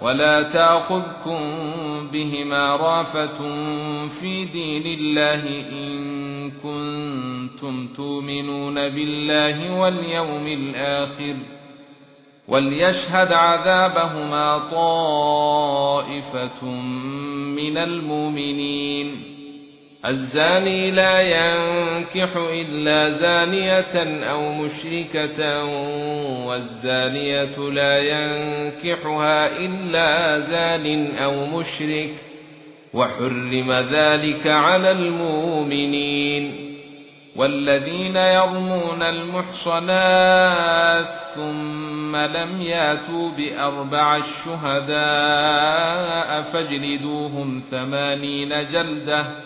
ولا تأخذكم بهما رافة في دين الله إن كنتم تؤمنون بالله واليوم الآخر وليشهد عذابهما طائفة من المؤمنين الزاني لا ينكح إلا زانية أو مشركة والزانية لا ينكحها إلا زان أو مشرك وحرم ذلك على المؤمنين. والذين يرمون المحصنات ثم لم ياتوا بأربع الشهداء فاجلدوهم ثمانين جلدة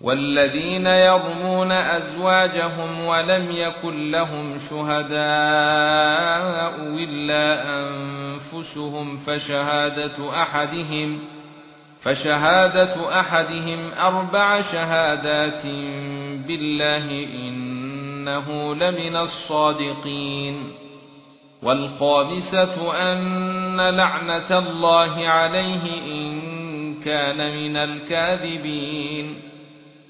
والذين يرمون أزواجهم ولم يكن لهم شهداء إلا أنفسهم فشهادة أحدهم فشهادة أحدهم أربع شهادات بالله إنه لمن الصادقين والخامسة أن لعنة الله عليه إن كان من الكاذبين